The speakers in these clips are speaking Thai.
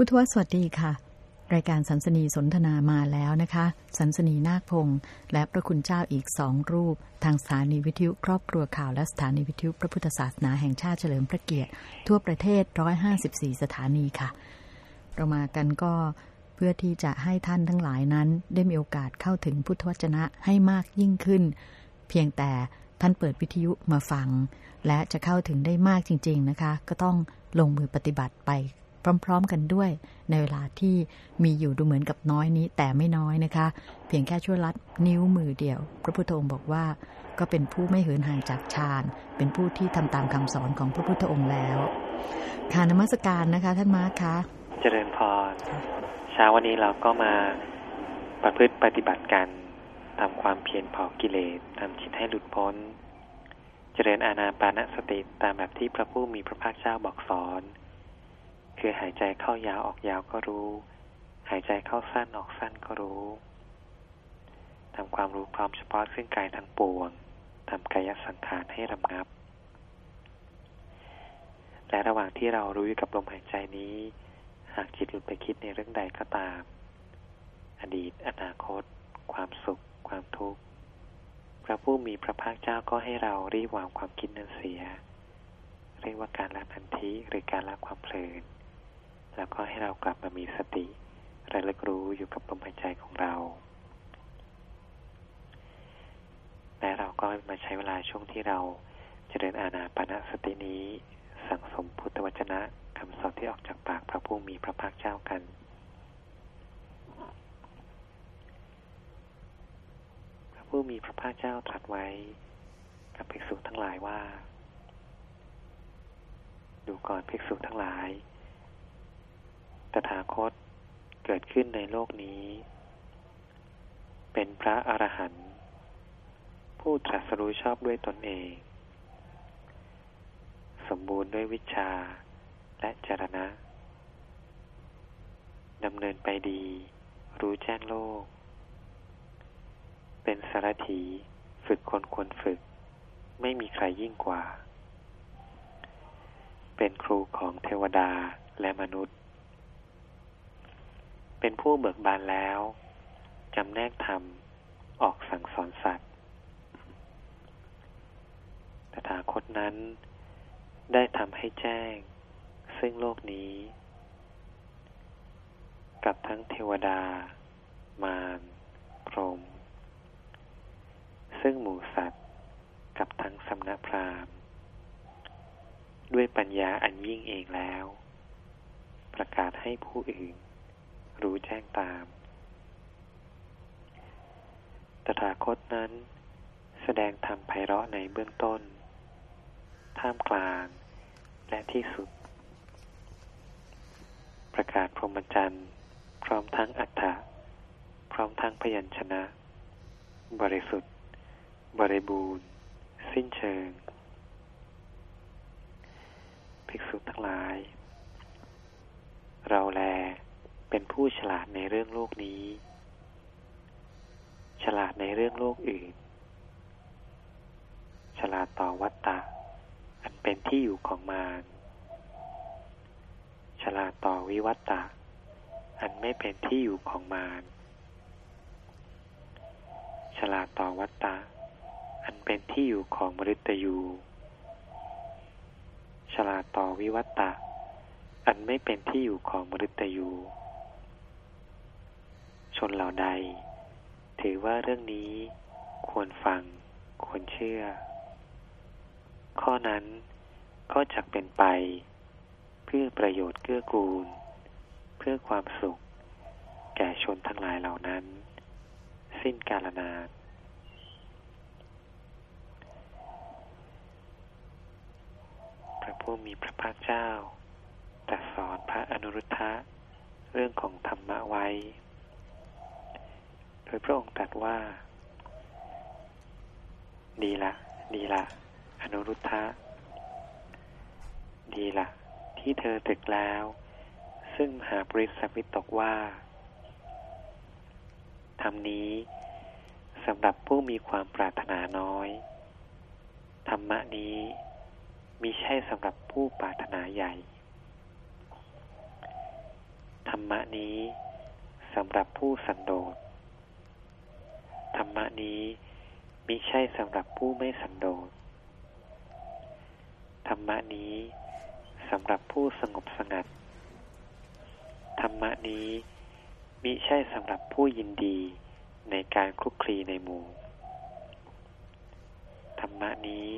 พุทธวสวัสดีค่ะ รายการสันสนีสนทนามาแล้วนะคะ สันสนีนาคพงศ์และพระคุณเจ้าอีกสองรูป ทางสถานีวิทยุครอบครัวข่าวและสถานีวิทยุพระพุทธศาสนาแห่งชาติเฉลิมพระเกียรติ ทั่วประเทศ 154 สถานีค่ะ เรามากันก็เพื่อที่จะให้ท่านทั้งหลายนั้น ได้มีโอกาสเข้าถึงพุทธวจนะให้มากยิ่งขึ้น เพียงแต่ท่านเปิดวิทยุมาฟัง และจะเข้าถึงได้มากจริง ๆนะคะ ก็ต้องลงมือปฏิบัติไป พร้อม ๆ กันด้วย ในเวลาที่มีอยู่ดูเหมือนกับน้อยนี้ แต่ไม่น้อยนะคะ เพียงแค่ช่วยลัดนิ้วมือเดียว พระพุทธองค์บอกว่า ก็เป็นผู้ไม่เหินห่างจากฌานเป็นผู้ที่ทำตามคำสอนของพระพุทธองค์แล้วค่ะนมัสการนะคะ ท่านมาคะเจริญพรเช้าวันนี้เราก็มาประพฤติปฏิบัติกันทำความเพียรเผากิเลสทำจิตให้หลุดพ้น เจริญอาณาปานสติตามแบบที่พระผู้มีพระภาคเจ้าบอกสอน คือหายใจเข้ายาวออกยาวก็รู้ หายใจเข้าสั้นออกสั้นก็รู้ทำความรู้พร้อมเฉพาะซึ่งกายทั้งปวงทำกายสังขารให้รำงับ และระหว่างที่เรารู้อยู่กับลมหายใจนี้ หากจิตหลุดไปคิดในเรื่องใดก็ตาม อดีต อนาคต ความสุข ความทุกข์ พระผู้มีพระภาคเจ้าก็ให้เรารีบวางความคิดนั้นเสีย เรียกว่าการละทันทีหรือการละความเพลิน แล้วก็ให้เรากลับมามีสติระลึกรู้อยู่กับลมหายใจของเรา และเราก็มาใช้เวลาช่วงที่เราจเจริญอาณาปณะสตินี้ สั่งสมพุทธวจนะคำสอนที่ออกจากปากพระผู้มีพระภาคเจ้ากันพระผู้มีพระภาคเจ้าตรัสไว้กับภิกษุทั้งหลายว่า ดูก่อนภิกษุทั้งหลาย ตถาคตเกิดขึ้นในโลกนี้ เป็นพระอรหันต์ผู้ตรัสรู้ชอบด้วยตนเอง สมบูรณ์ด้วยวิชาและจรณะดำเนินไปดี รู้แจ้งโลก เป็นสารถีฝึกคนควรฝึก ไม่มีใครยิ่งกว่า เป็นครูของเทวดาและมนุษย์ เป็นผู้เบิกบานแล้วจำแนกธรรมออกสั่งสอนสัตว์ตถาคตนั้น ได้ทำให้แจ้ง ซึ่งโลกนี้ กับทั้งเทวดา มารพรหมซึ่งหมู่สัตว์กับทั้งสำนักพราหมณ์ ด้วยปัญญาอันยิ่งเองแล้ว ประกาศให้ผู้อื่น รู้แจ้งตาม ตถาคตนั้น แสดงธรรมไพเราะในเบื้องต้น ท่ามกลาง และที่สุด ประกาศพรหมจรรย์ พร้อมทั้งอัฏฐะพร้อมทั้งพยัญชนะ บริสุทธิ์ บริบูรณ์ สิ้นเชิง ภิกษุทั้งหลาย เราแล เป็นผู้ฉลาดในเรื่องโลกนี้ ฉลาดในเรื่องโลกอื่น ฉลาดต่อวัตตะ อันเป็นที่อยู่ของมาร ฉลาดต่อวิวัตตะ อันไม่เป็นที่อยู่ของมาร ฉลาดต่อวัตตะ อันเป็นที่อยู่ของมฤตยูฉลาดต่อวิวัตตะ อันไม่เป็นที่อยู่ของมฤตยู นเหล่าใด ถือว่าเรื่องนี้ควรฟัง ควรเชื่อ ข้อนั้นก็จะเป็นไป เพื่อประโยชน์เกื้อกูล เพื่อความสุข แก่ชนทั้งหลายเหล่านั้น สิ้นกาลนานพระผู้มีพระภาคเจ้าตรัสสอนพระอนุรุทธะเรื่องของธรรมะไว้ โดยพระองค์ตรัสว่า ดีละ ดีละ อนุรุทธะ ดีละที่เธอตึกแล้ว ซึ่งหาบริสัวิตกว่าทำนี้สำหรับผู้มีความปรารถนาน้อย ธรรมะนี้มิใช่สำหรับผู้ปรารถนาใหญ่ ธรรมะนี้สำหรับผู้สันโดษ รรมะนี้มิใช่สำหรับผู้ไม่สันโดษ ธรรมะนี้สำหรับผู้สงบสงัด ธรรมะนี้มิใช่สำหรับผู้ยินดีในการคลุกคลีในหมู่ ธรรมะนี้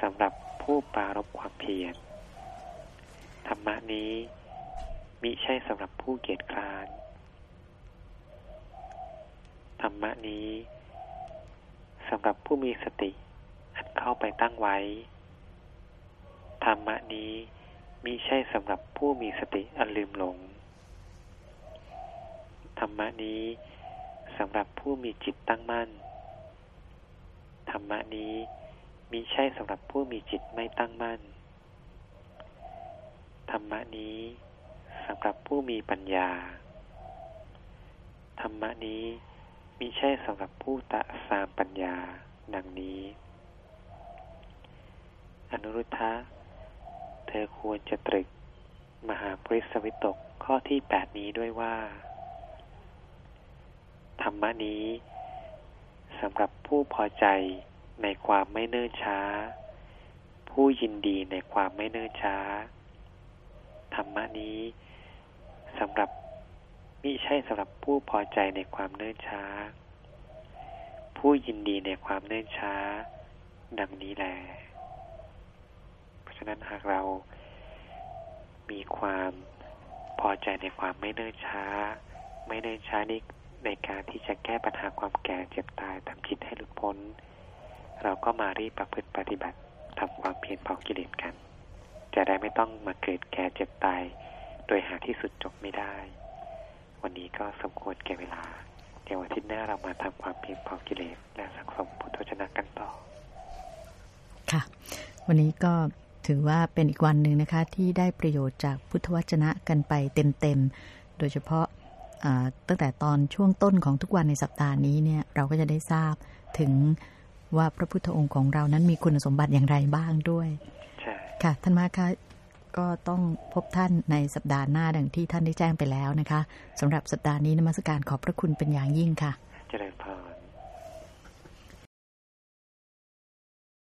สำหรับผู้ปารบความเพียร ธรรมะนี้มิใช่สำหรับผู้เกียจคร้าน ธรรมะนี้สำหรับผู้มีสติอัดเข้าไปตั้งไว้ ธรรมะนี้มิใช่สำหรับผู้มีสติอันลืมหลง ธรรมะนี้สำหรับผู้มีจิตตั้งมั่น ธรรมะนี้มิใช่สำหรับผู้มีจิตไม่ตั้งมั่น ธรรมะนี้สำหรับผู้มีปัญญา ธรรมะนี้ มิใช่สำหรับผู้ตะสามปัญญาดังนี้ อนุรุทธะ เธอควรจะตรึก มหาปริสวิตกข้อที่แปดนี้ด้วยว่า ธรรมะนี้สำหรับผู้พอใจในความไม่เนิ่นช้า ผู้ยินดีในความไม่เนิ่นช้า ธรรมะนี้สำหรับ มิใช่สำหรับผู้พอใจในความเนิ่นช้า ผู้ยินดีในความเนิ่นช้า ดังนี้แล เพราะฉะนั้นหากเรามีความพอใจในความไม่เนิ่นช้า ไม่เนิ่นช้านี่ในการที่จะแก้ปัญหาความแก่เจ็บตายทำจิตให้หลุดพ้น เราก็มารีบประพฤติปฏิบัติทำความเพียรเผากิเลสกัน จะได้ไม่ต้องมาเกิดแก่เจ็บตาย โดยหาที่สุดจบไม่ได้ วันนี้ก็สมควรแก่เวลา เดี๋ยวอาทิตย์หน้าเรามาทำความเพียรเผากิเลสและสังสมพุทธชนะกันต่อ ค่ะ วันนี้ก็ถือว่าเป็นอีกวันหนึ่งนะคะ ที่ได้ประโยชน์จากพุทธวจนะกันไปเต็มๆ โดยเฉพาะตั้งแต่ตอนช่วงต้นของทุกวันในสัปดาห์นี้เนี่ยเราก็จะได้ทราบถึงว่าพระพุทธองค์ของเรานั้นมีคุณสมบัติอย่างไรบ้างด้วยใช่ค่ะ ท่านมาคะ ก็ต้องพบท่านในสัปดาห์หน้าดังที่ท่านได้แจ้งไปแล้วนะคะสำหรับสัปดาห์นี้นมัสการขอบพระคุณเป็นอย่างยิ่งค่ะ เจริญพร